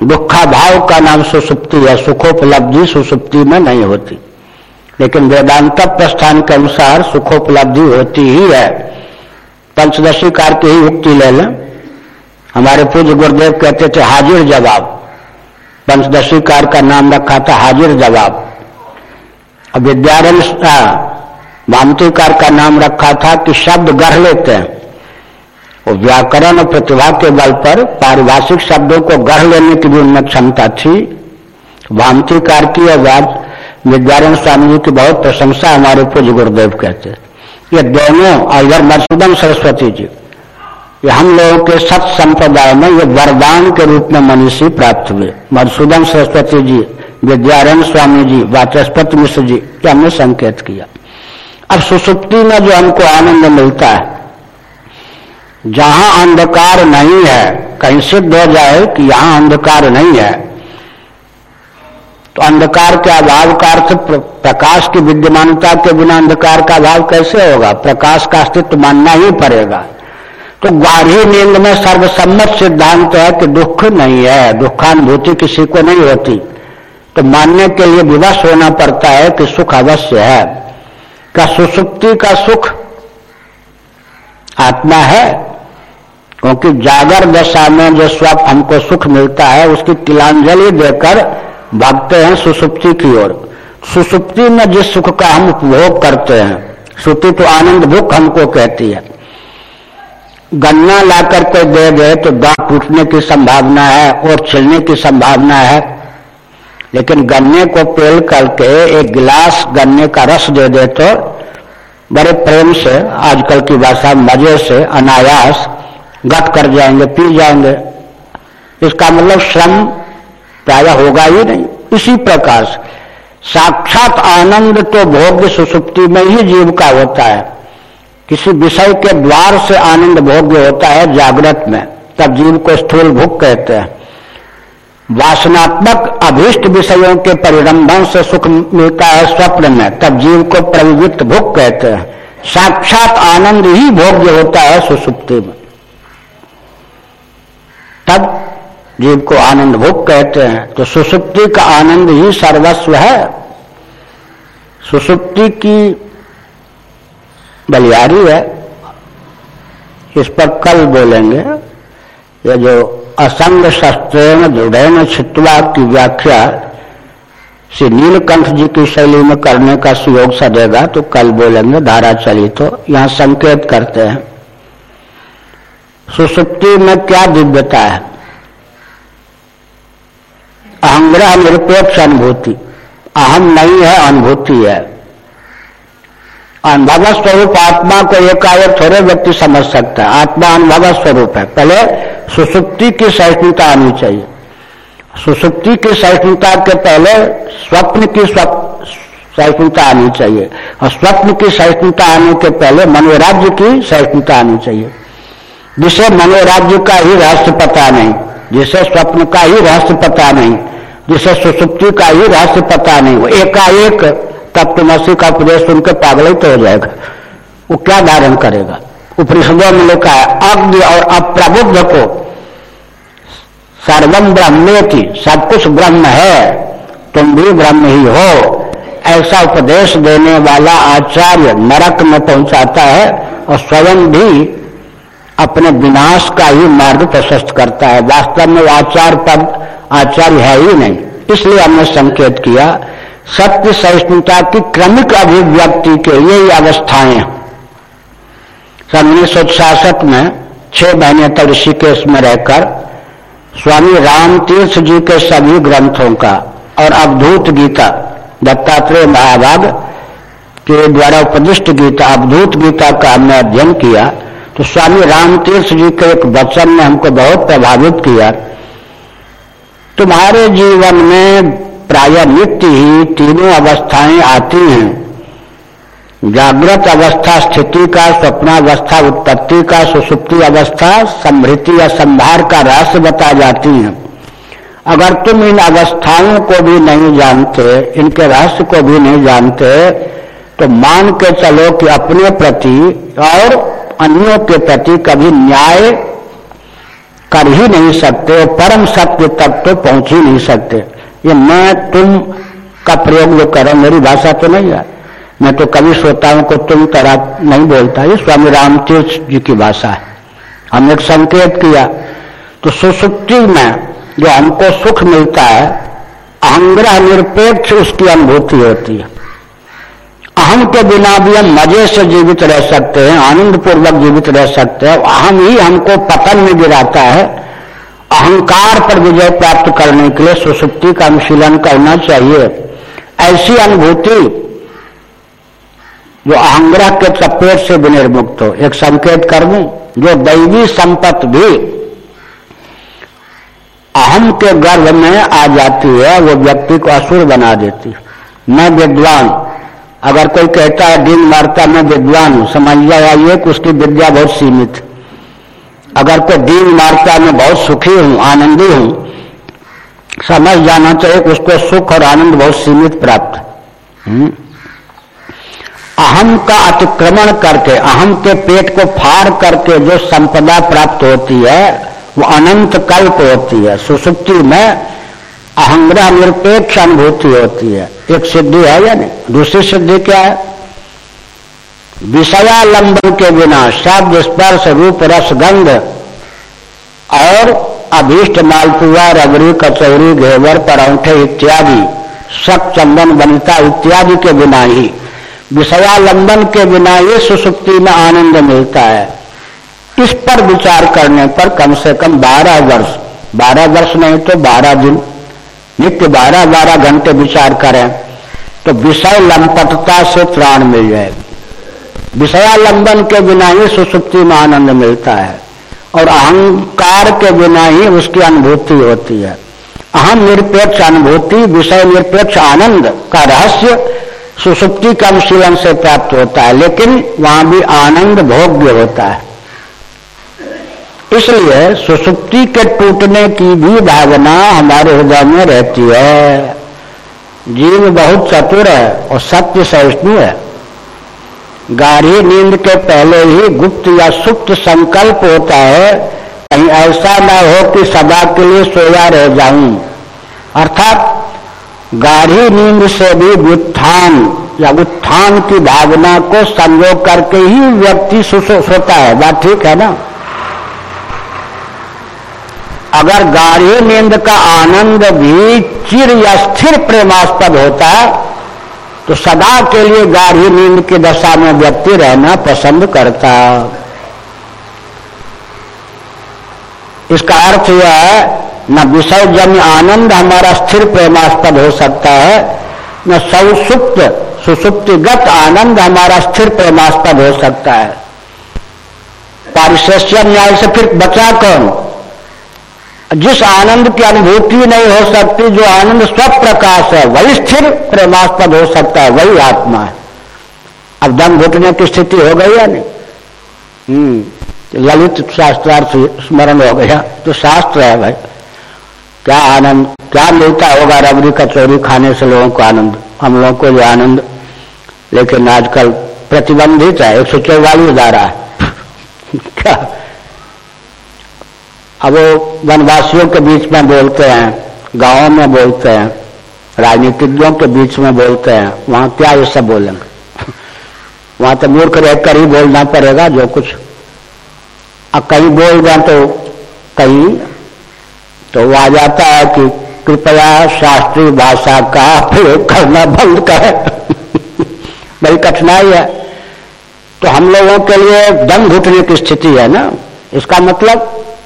दुखा भाव का नाम सुसुप्ति है सुखोपलब्धि सुसुप्ति में नहीं होती। लेकिन वेदांत प्रस्थान के अनुसार सुखोपलब्धि होती ही है। पंचदशी कार की ही उक्ति ले लें। हमारे पूज्य गुरुदेव कहते थे, हाजिर जवाब। पंचदशी कार का नाम रखा था, हाजिर जवाब। अब विद्यारण भामतीकार का नाम रखा था कि शब्द गढ़ लेते हैं। वो व्याकरण और प्रतिभा के बल पर पारिभाषिक शब्दों को गढ़ लेने की भी उनमें क्षमता थी। भामतीकार की और विद्यारण स्वामी जी की बहुत प्रशंसा हमारे पूज गुरुदेव कहते ये दोनों और इधर मधुसूदन सरस्वती जी, ये हम लोगों के सत संप्रदाय में ये वरदान के रूप में मनीषी प्राप्त हुए। मधुसूदन सरस्वती जी विद्यारण स्वामी जी, वाचस्पति मिश्र जी, के हमने संकेत किया। अब सुसुप्ति में जो हमको आनंद मिलता है, जहाँ अंधकार नहीं है, कहीं सिद्ध हो जाए कि यहाँ अंधकार नहीं है तो अंधकार के अभाव का अर्थ प्रकाश की विद्यमानता के बिना अंधकार का अभाव कैसे होगा? प्रकाश का अस्तित्व मानना ही पड़ेगा। तो गाढ़ी नींद में सर्वसम्मत सिद्धांत है कि दुख नहीं है, दुखानुभूति किसी को नहीं होती। तो मानने के लिए विवश होना पड़ता है कि सुख अवश्य है। क्या सुसुप्ति का सुख आत्मा है, क्योंकि जागर दशा में जो स्वप्न हमको सुख मिलता है, उसकी तिलांजलि देकर भागते हैं सुसुप्ति की ओर। सुसुप्ति में जिस सुख का हम उपभोग करते हैं श्रुति तो आनंद भुख हमको कहती है। गन्ना लाकर कोई दे दे तो दांत टूटने की संभावना है और छिलने की संभावना है। लेकिन गन्ने को पेल करके एक गिलास गन्ने का रस दे दे तो बड़े प्रेम से, आजकल की भाषा मज़े से, अनायास गट कर जाएँगे, पी जाएँगे। इसका मतलब श्रम प्राय होगा ही नहीं। इसी प्रकार साक्षात आनंद तो भोग्य सुसुप्ति में ही जीव का होता है। किसी विषय के द्वार से आनंद भोग्य होता है जागृत में, तब जीव को स्थूल भूख कहते हैं। वासनात्मक अभीष्ट विषयों के परिरंभन से सुख मिलता है स्वप्न में। तब जीव को प्रविवृत्त भुख कहते हैं। साक्षात आनंद ही भोग्य होता है सुसुप्ति में। तब जीव को आनंद भोग कहते हैं। तो सुसुप्ति का आनंद ही सर्वस्व है। सुसुप्ति की बलियारी है। इस पर कल बोलेंगे। ये जो असंग शस्त्र दृढ़ छित्वा की व्याख्या श्री नीलकंठ जी की शैली में करने का सुयोग सदेगा तो कल बोलेंगे धारा चली तो यहाँ संकेत करते हैं। सुसुप्ति में क्या दिव्यता है? अहंग्रह निरपेक्ष अनुभूति। अहम नहीं है, अनुभूति है। अनुभव स्वरूप आत्मा को एकाएक थोड़े व्यक्ति समझ सकता है। आत्मा अनुभव स्वरूप है। पहले सुसुप्ति की सहिष्णुता आनी चाहिए। सुसुप्ति की सहिष्णुता के पहले स्वप्न की सहिष्णुता आनी चाहिए। और स्वप्न की सहिष्णुता आने के पहले मनोराज्य की सहिष्णुता आनी चाहिए। जिसे मनोराज्य का ही रहस्य पता नहीं, जिसे स्वप्न का ही रहस्य पता नहीं, जिसे सुसुप्ति का ही रहस्य पता नहीं, वो एकाएक तत्वमसी का उपदेश सुनकर पागल ही तो हो जाएगा। वो क्या धारण करेगा? उपनिषदों में लिखा है और अप्रबुद्ध को सर्वम ब्रह्मे की सब कुछ ब्रह्म है, तुम भी ब्रह्म ही हो। ऐसा उपदेश देने वाला आचार्य नरक में पहुंचाता है और स्वयं भी अपने विनाश का ही मार्ग प्रशस्त करता है। वास्तव में आचार पद, आचार्य है ही नहीं। इसलिए हमने संकेत किया, सत्य सहिष्णुता की क्रमिक अभिव्यक्ति के ये अवस्थाएँ सन उन्नीस सौ में छह महीने तक ऋषिकेश में रहकर स्वामी राम तीर्थ जी के सभी ग्रंथों का और अवधूत गीता, दत्तात्रेय महाभाग के द्वारा उपदिष्ट गीता, अवधूत गीता का हमने अध्ययन किया तो स्वामी राम तीर्थ जी के एक वचन ने हमको बहुत प्रभावित किया। तुम्हारे जीवन में प्राय नित्य ही तीनों अवस्थाएँ आती हैं। जागृत अवस्था, स्थिति का, स्वप्नावस्था, उत्पत्ति का, सुसुप्ति अवस्था, समृद्धि या संभार का रहस्य बता जाती है। अगर तुम इन अवस्थाओं को भी नहीं जानते, इनके रहस्य को भी नहीं जानते तो मान के चलो कि अपने प्रति और अन्यों के प्रति कभी न्याय कर ही नहीं सकते परम सत्य तक तो पहुँच ही नहीं सकते। ये मैं, तुम का प्रयोग जो करो, मेरी भाषा तो नहीं है। मैं तो कभी श्रोताओं को तुम तरह नहीं बोलता। ये स्वामी रामतीर्थ जी की भाषा है। हमने एक संकेत किया तो सुसुप्ति में जो हमको सुख मिलता है, अहंग्रह निरपेक्ष उसकी अनुभूति होती है। अहम के बिना भी हम मज़े से जीवित रह सकते हैं आनंद पूर्वक जीवित रह सकते हैं अहम ही हमको पतन में गिराता है, अहंकार पर विजय प्राप्त करने के लिए सुसुप्ति का अनुशीलन करना चाहिए। ऐसी अनुभूति जो अहंग्रह के चपेट से विनिर्मुक्त हो। एक संकेत कर दूँ, जो दैवी संपत्ति भी अहम के गर्भ में आ जाती है, वो व्यक्ति को असुर बना देती है। मैं विद्वान, अगर कोई कहता है, दिन मारता मैं विद्वान हूँ, समझ जाइए कि उसकी विद्या बहुत सीमित अगर कोई दिन मार्ता में बहुत सुखी हूँ, आनंदी हूँ, समझ जाना चाहिए कि उसको सुख और आनंद बहुत सीमित प्राप्त हम्म। अहम का अतिक्रमण करके, अहम के पेट को फाड़ करके जो संपदा प्राप्त होती है, वो अनंत कल्प होती है। सुसुप्ति में अहंग्रह निरपेक्ष अनुभूति होती है। एक सिद्धि है या नहीं? दूसरी सिद्धि क्या है? विषयालंबन के बिना शब्द स्पर्श रूप रस गंध और अभीष्ट मालपुआ रबड़ी कचौरी, घेवर, परौठे इत्यादि सक चंदन बनता इत्यादि के बिना ही विषयालंबन के बिना ही सुसुप्ति में आनंद मिलता है। इस पर विचार करने पर कम से कम बारह वर्ष बारह वर्ष नहीं तो बारह दिन, नित्य बारह बारह घंटे विचार करें तो विषय लंपटता से त्राण मिल जाएगा विषयालंबन के बिना ही सुसुप्ति में आनंद मिलता है, और अहंकार के बिना ही उसकी अनुभूति होती है। अहम निरपेक्ष अनुभूति, विषय निरपेक्ष आनंद का रहस्य सुसुप्ति के अनुशीलन से प्राप्त होता है, लेकिन वहाँ भी आनंद भोग्य होता है। इसलिए सुसुप्ति के टूटने की भी भावना हमारे हृदय में रहती है। जीव बहुत चतुर है और सत्य सहिष्णु है। गाढ़ी नींद के पहले ही गुप्त या सुप्त संकल्प होता है, कहीं ऐसा न हो कि सदा के लिए सोया रह जाऊँ। अर्थात गाढ़ी नींद से भी उत्थान या उत्थान की भावना को संयोग करके ही व्यक्ति सोता है। बात ठीक है ना? अगर गाढ़ी नींद का आनंद भी चिर या स्थिर प्रेमास्पद होता है तो सदा के लिए गाढ़ी नींद की दशा में व्यक्ति रहना पसंद करता इसका अर्थ यह है न विषय जन्य आनंद, हमारा स्थिर प्रेमास्पद हो सकता है। न सौसुप्त, सुसुप्तिगत आनंद, हमारा स्थिर प्रेमास्पद हो सकता है। पारिशेष्य न्याय से फिर बचा कौन? जिस आनंद की अनुभूति नहीं हो सकती, जो आनंद स्वप्रकाश है, वही स्थिर प्रेमास्पद हो सकता है, वही आत्मा है। अब दम घुटने की स्थिति हो गई या नहीं? हम्म ललित शास्त्रार्थ स्मरण हो गया तो शास्त्र है भाई। क्या आनंद, क्या मिलता होगा रबड़ी कचौरी खाने से लोगों को आनंद? हम लोगों को ये आनंद, लेकिन आजकल प्रतिबंधित है, एक सौ चौवालीस धारा है। क्या? अब वो वनवासियों के बीच में बोलते हैं, गाँवों में बोलते हैं, राजनीतिज्ञों के बीच में बोलते हैं, वहाँ क्या ये सब बोलेंगे? वहाँ तो मूर्ख रहकर ही बोलना पड़ेगा जो कुछ। अब कहीं बोल गए तो कहीं तो वो आ जाता है कि कृपया शास्त्रीय भाषा का प्रयोग करना बंद करें। बड़ी कठिनाई है। तो हम लोगों के लिए दम घुटने की स्थिति है ना? इसका मतलब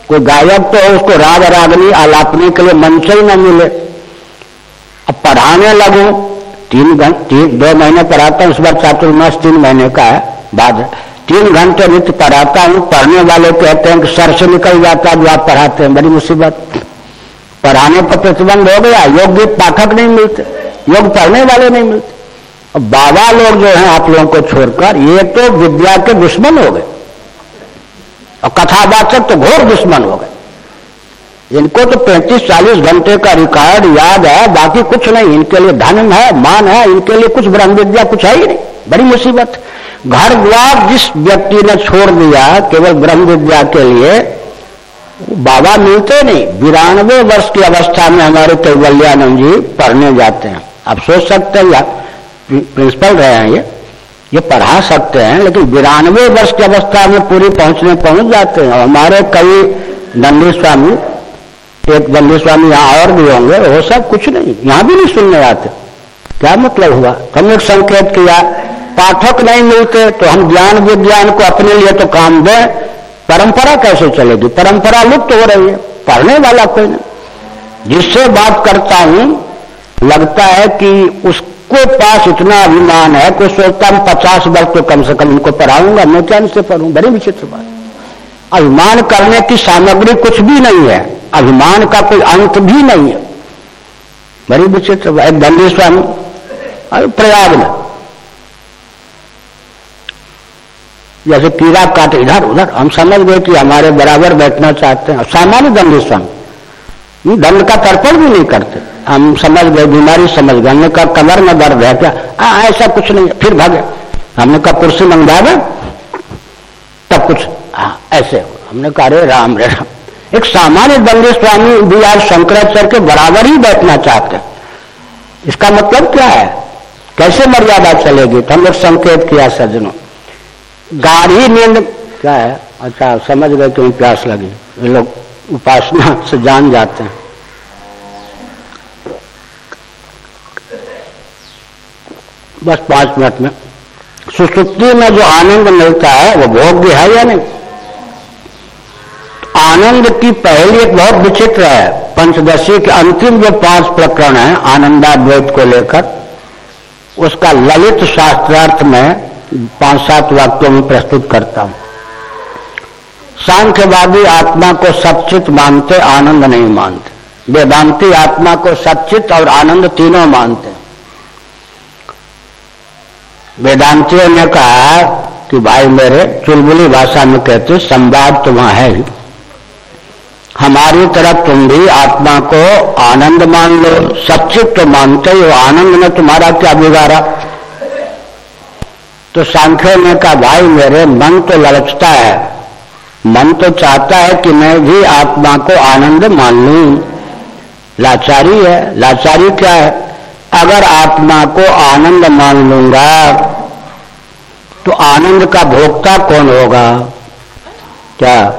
कोई गायक तो उसको राग रागनी आलापने के लिए मंच ही न मिले। अब पढ़ाने लगू, तीन घंटे दो महीने पढ़ाता हूँ, इस बार चातुर्मास तीन महीने का है, बाद तीन घंटे नित्य पढ़ाता हूँ, पढ़ने वाले कहते हैं कि सर से निकल जाता है जो आप पढ़ाते हैं, बड़ी मुसीबत। पढ़ाने पर प्रतिबंध हो गया योग्य पाठक नहीं मिलते, योग पढ़ने वाले नहीं मिलते। बाबा लोग जो हैं, आप लोगों को छोड़कर, ये तो विद्या के दुश्मन हो गए। और कथावाचक तो घोर दुश्मन हो गए। इनको तो 35-40 घंटे का रिकॉर्ड याद है, बाकी कुछ नहीं, इनके लिए धन है, मान है, इनके लिए कुछ ब्रह्म विद्या कुछ है ही नहीं। बड़ी मुसीबत। घर द्वार जिस व्यक्ति ने छोड़ दिया, केवल ब्रह्म विद्या के लिए बाबा मिलते नहीं, बिरानवे वर्ष की अवस्था में हमारे कैवल्यानंद जी पढ़ने जाते हैं। आप सोच सकते हैं, या प्रिंसिपल रहे हैं ये ये पढ़ा सकते हैं, लेकिन बिरानवे वर्ष की अवस्था में पूरी पहुँचने पहुँच जाते हैं। हमारे कई दंडी स्वामी, एक दंडी स्वामी यहाँ और भी होंगे, वो सब कुछ नहीं, यहाँ भी नहीं सुनने आते। क्या मतलब हुआ? हमने संकेत किया, पाठक नहीं मिलते तो हम ज्ञान विज्ञान को अपने लिए तो काम दें परंपरा कैसे चलेगी? परंपरा लुप्त हो रही है, पढ़ने वाला कोई नहीं। जिससे बात करता हूँ, लगता है कि उसको पास इतना अभिमान है कि सोचता हूँ पचास वर्ष तो कम से कम इनको पढ़ाऊँगा। मैं क्या इनसे पढ़ू? बड़ी विचित्र बात। अभिमान करने की सामग्री कुछ भी नहीं है। अभिमान का कोई अंत भी नहीं है। बड़ी विचित्र एक दंडी स्वामी प्रयाग में। जैसे कीड़ा काट इधर उधर हम समझ गए कि हमारे बराबर बैठना चाहते हैं। सामान्य दंड स्वामी दंड का तर्पण भी नहीं करते। हम समझ गए बीमारी समझ गए। हमने कहा कमर में दर्द है क्या? आ, ऐसा कुछ नहीं। फिर भागे। हमने कहा कुर्सी मंगवा दे तब कुछ आ, ऐसे हमने कहा अरे राम रे राम। एक सामान्य दंडी स्वामी भी आज शंकराचार्य के बराबर ही बैठना चाहते इसका मतलब क्या है? कैसे मर्यादा चलेगी? तो हम लोग संकेत किया सज्जनों। गाढ़ी नींद क्या है। अच्छा समझ गए क्यों प्यास लगी। ये लोग उपासना से जान जाते हैं। बस पाँच मिनट में। सुसुप्ति में जो आनंद मिलता है, वो भोग्य है या नहीं? आनंद की पहली एक बहुत विचित्र है। पंचदशी के अंतिम जो पाँच प्रकरण है, आनंदाद्वैत को लेकर, उसका ललित शास्त्रार्थ में पाँच सात वाक्यों में प्रस्तुत करता हूँ। सांख्यवादी आत्मा को सचित मानते, आनंद नहीं मानते। वेदांती आत्मा को सचित और आनंद तीनों मानते वेदांतियों ने कहा कि, भाई मेरे, चुलबुली भाषा में कहते संवाद तो वहाँ है। हमारी तरफ़ तुम भी आत्मा को आनंद मान लो सचित तो मानते हो, आनंद में तुम्हारा क्या बिगाड़ा? तो सांख्य ने कहा, भाई, मेरे मन तो ललचता है। मन तो चाहता है कि मैं भी आत्मा को आनंद मान लू। लाचारी है। लाचारी क्या है? अगर आत्मा को आनंद मान लूँगा तो आनंद का भोक्ता कौन होगा? क्या?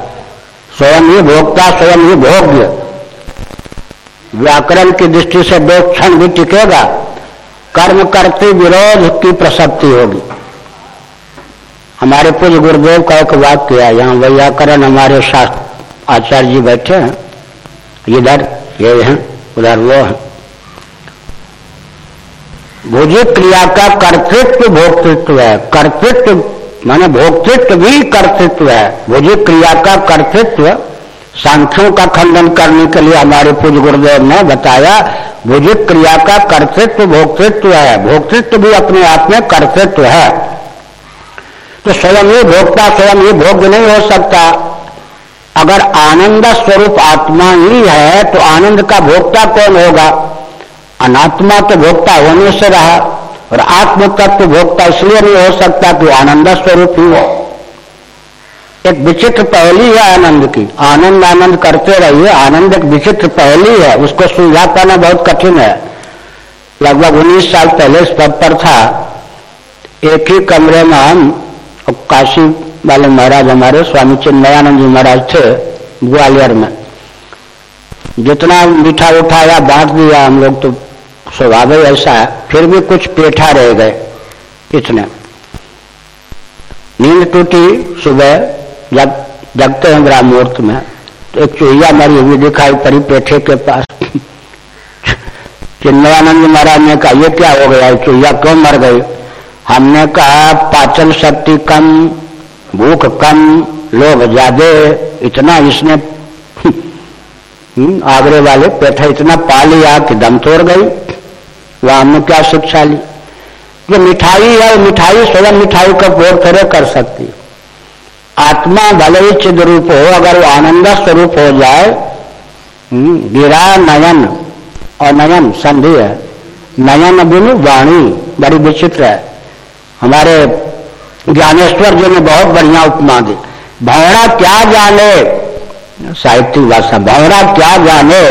स्वयं ही भोक्ता, स्वयं ही भोग्य। व्याकरण की दृष्टि से दो क्षण भी टिकेगा। कर्म करते विरोध की प्रसक्ति होगी। हमारे पूज्य गुरुदेव का एक वाक्य है, यहाँ व्याकरण हमारे शास्त्र आचार्य जी बैठे हैं। इधर, ये हैं उधर वो है। भोज्य क्रिया का कर्तृत्व भोक्तृत्व है। कर्तृत्व माने भोक्तृत्व भी कर्तृत्व है। भोज्य क्रिया का कर्तृत्व सांख्यों का खंडन करने के लिए हमारे पूज्य गुरुदेव ने बताया भोज्य क्रिया का कर्तृत्व भोक्तृत्व है। भोक्तृत्व भी अपने आप में कर्तृत्व है। तो स्वयं ही भोक्ता, स्वयं ही भोग नहीं हो सकता। अगर आनंद स्वरूप आत्मा ही है तो आनंद का भोक्ता कौन होगा? अनात्मा तो भोक्ता होने से रहा, और आत्म तत्व भोक्ता इसलिए नहीं हो सकता कि आनंद स्वरूप ही हो। एक विचित्र पहली है आनंद की। आनंद आनंद करते रहिए, आनंद एक विचित्र पहली है, उसको सुलझा पाना बहुत कठिन है। लगभग उन्नीस साल पहले इस पद पर था। एक ही कमरे में हम काशी वाले महाराज हमारे, स्वामी चिन्मयानंद जी महाराज थे ग्वालियर में। जितना मीठा उठाया बांट दिया हम लोग तो स्वभाव ऐसा है, फिर भी कुछ पेठा रह गए इतने। नींद टूटी सुबह जब जगते हैं ब्रह्म मुहूर्त में तो एक चूहिया मरी हुई दिखाई पड़ी पेठे के पास। चिन्मयानंद महाराज ने कहा, ये क्या हो गया? चूहिया क्यों मर गई? हमने कहा पाचन शक्ति कम भूख कम लोभ ज़्यादा इतना इसने हम्म, आगरे वाले पेठा इतना पा लिया कि दम तोड़ गई। वह हमने क्या शिक्षा ली? जो मिठाई है मिठाई स्वयं मिठाई का उपयोग करे कर सकती आत्मा भले ही चिद रूप हो अगर वो आनंद स्वरूप हो जाए हम्म, गिरा नयन और नयन संधि है। नयन बिनु वाणी बड़ी विचित्र है। हमारे ज्ञानेश्वर जी ने बहुत बढ़िया उपमा दी। भौरा क्या जाने? साहित्यिक भाषा भौरा क्या जाने?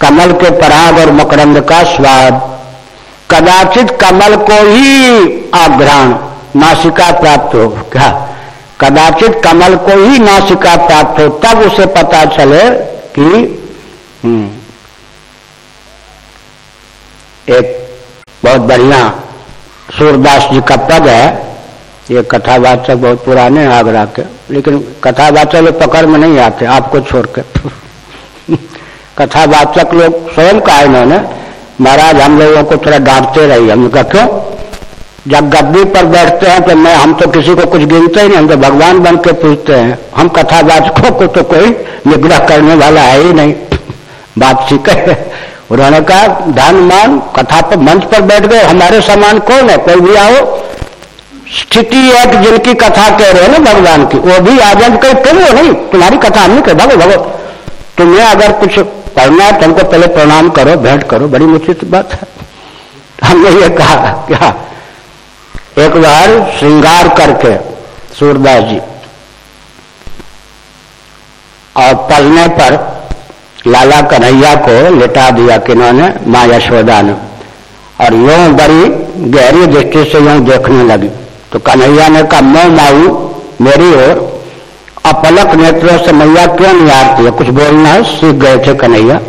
कमल के पराग और मकरंद का स्वाद। कदाचित कमल को ही आग्रहण नासिका प्राप्त हो क्या? कदाचित कमल को ही नासिका प्राप्त हो तब उसे पता चले कि हम्म, एक बहुत बढ़िया सूरदास जी का पद है, ये कथावाचक बहुत पुराने हैं आगरा के, लेकिन कथावाचक लोग पकड़ में नहीं आते, आपको छोड़ के। कथावाचक लोग स्वयं कहा इन्होंने, महाराज, हम लोगों को थोड़ा डांटते रही हमने कहा, क्यों? जब गद्दी पर बैठते हैं तो मैं, हम तो किसी को कुछ गिनते ही नहीं, हम तो भगवान बन के पूछते हैं। हम कथावाचकों को तो कोई निग्रह करने वाला है ही नहीं। बात सीख उन्होंने कहा धन मान कथा पर मंच पर बैठ गए। हमारे समान कौन है? कोई भी आओ। स्थिति है कि जिनकी कथा कह रहे हैं ना भगवान की, वो भी आ जाए कहीं तुम हो, नहीं, तुम्हारी कथा हम नहीं कह, भगो भगो। तुम्हें अगर कुछ पढ़ना है तो पहले प्रणाम करो, भेंट करो, बड़ी मुचित बात है। हमने ये कहा, क्या? एक बार श्रृंगार करके सूरदास जी, और पलने पर लाला कन्हैया को लेटा दिया किन्होंने माँ यशोदा ने और यूँ बड़ी गहरी दृष्टि से यूँ देखने लगी। तो कन्हैया ने कहा, मैं माऊ, मेरी ओर अपलक नेत्रों से मैया क्यों नहीं आती है? कुछ बोलना है? सीख गए थे कन्हैया।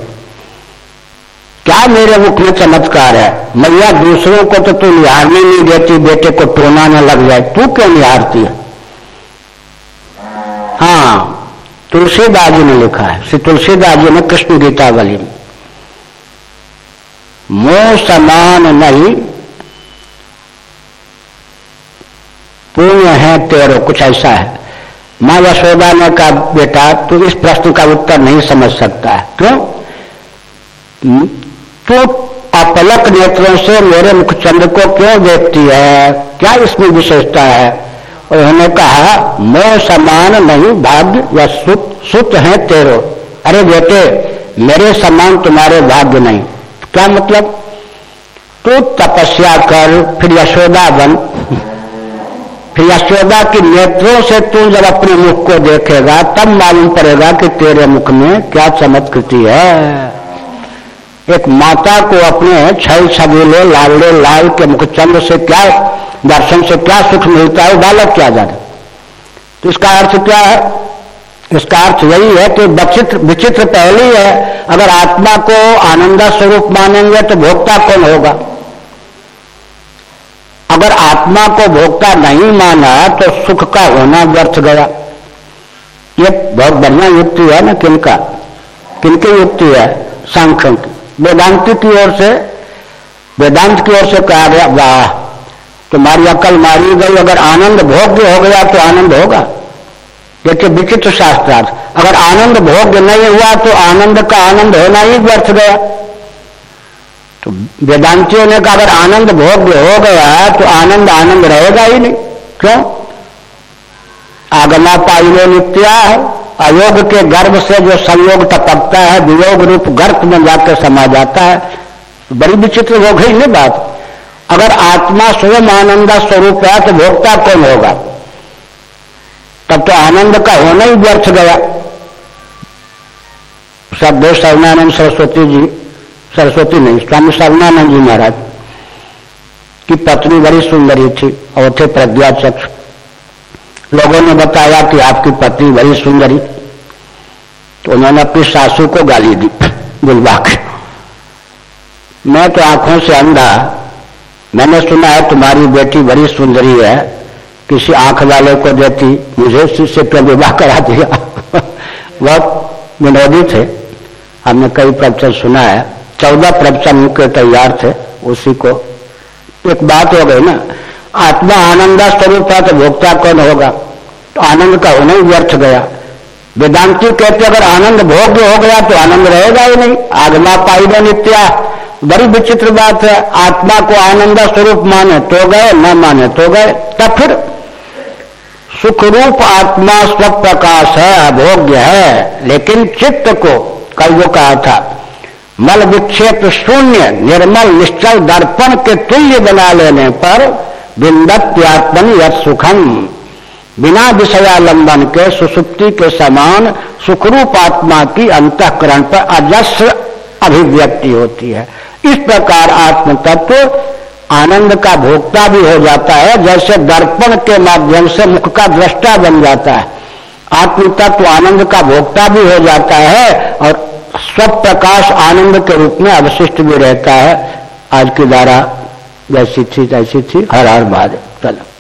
क्या मेरे मुख में चमत्कार है? मैया दूसरों को तो तू निहारने नहीं देती, बेटे को टोना न लग जाए। तू क्यों निहारती है? तुलसीदास जी ने लिखा है। श्री तुलसीदास जी ने कृष्ण गीतावली में मोह समान नहीं। पुण्य है तेरो, कुछ ऐसा है। माँ यशोदा ने कहा, बेटा, तू इस प्रश्न का उत्तर नहीं समझ सकता। है क्यों? तू अपलक नेत्रों से मेरे मुखचंद्र को क्यों देखती है? क्या इसमें विशेषता है? उन्होंने कहा, मोह समान नहीं, भाग्य या सुत सुत है तेरो। अरे बेटे, मेरे समान तुम्हारे भाग्य नहीं। क्या मतलब? तू तपस्या कर, फिर यशोदा बन। फिर यशोदा के नेत्रों से तू जब अपने मुख को देखेगा, तब मालूम पड़ेगा कि तेरे मुख में क्या चमत्कृति है। एक माता को अपने छल छबीले लालड़े लाल के मुखचंद्र से क्या दर्शन से क्या सुख मिलता है, बालक क्या जाने? तो इसका अर्थ क्या है? इसका अर्थ यही है कि विचित्र विचित्र पहली है। अगर आत्मा को आनंद स्वरूप मानेंगे तो भोक्ता कौन होगा? अगर आत्मा को भोक्ता नहीं माना तो सुख का होना व्यर्थ गया। ये बहुत बढ़िया युक्ति है ना किनका? किनकी युक्ति है? सांख्यों की वेदांति की ओर से, वेदांत की ओर से कहा गया, वाह, तुम्हारी अकल मारी गई, अगर आनंद भोग्य हो गया तो आनंद होगा। देखिए, विचित्र शास्त्रार्थ, अगर आनंद भोग्य नहीं हुआ तो आनंद का आनंद होना ही व्यर्थ गया। तो वेदांतियों ने कहा, अगर आनंद भोग्य हो गया तो आनंद आनंद रहेगा ही नहीं। क्यों? आगमा पाइलो नित्या है। अयोग के गर्भ से जो संयोग टपकता है, वियोग रूप गर्भ में जाकर समा जाता है बड़ी विचित्र हो गई नहीं बात। अगर आत्मा स्वयं आनंद स्वरूप है तो भोक्ता कौन होगा? तब तो आनंद का होना ही व्यर्थ गया। सददेव सर्वनानंद सरस्वती जी, सरस्वती नहीं, स्वामी सर्वनानंद जी महाराज, की पत्नी बड़ी सुंदरी थी, और थे प्रज्ञा चक्ष लोगों ने बताया कि आपकी पत्नी बड़ी सुंदरी तो उन्होंने अपनी सासू को गाली दी, बुलवा के। मैं तो आँखों से अंधा। मैंने सुना है तुम्हारी बेटी बड़ी सुंदरी है। किसी आँख वाले को देती, मुझे उससे क्यों विवाह करा दिया। बहुत विनोदी थे हमने कई प्रवचन सुना है। चौदह प्रवचन उनके तैयार थे उसी को। एक बात हो गई ना आत्मा आनंद स्वरूप था तो भोक्ता कौन होगा? तो आनंद का होना ही व्यर्थ गया। वेदांति कहते अगर आनंद भोग्य हो गया तो आनंद रहेगा ही नहीं। आगमा पाई नित्या। बड़ी विचित्र बात है, आत्मा को आनंद स्वरूप माने तो गए, न माने तो गए। तब फिर सुखरूप आत्मा स्व प्रकाश है, अभोग्य है। लेकिन चित्त को, कल जो कहा था, मल विक्षेप शून्य, निर्मल निश्चल दर्पण के तुल्य बना लेने पर बिंदत्यात्मन यथ सुखम। बिना विषयालंबन के, सुसुप्ति के समान सुखरूप आत्मा की अंतकरण पर अजस्र अभिव्यक्ति होती है। इस प्रकार आत्म तत्व आनंद का भोक्ता भी हो जाता है, जैसे दर्पण के माध्यम से मुख का दृष्टा बन जाता है। आत्म तत्व आनंद का भोक्ता भी हो जाता है और स्व प्रकाश आनंद के रूप में अवशिष्ट भी रहता है। आज की धारा जैसी थी जय थी हर हर महादेव। चलो।